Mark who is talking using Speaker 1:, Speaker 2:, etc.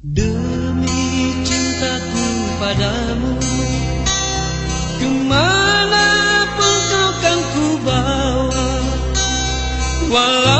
Speaker 1: demi cintaku padamu ke mana pun kau kan ku bawa walau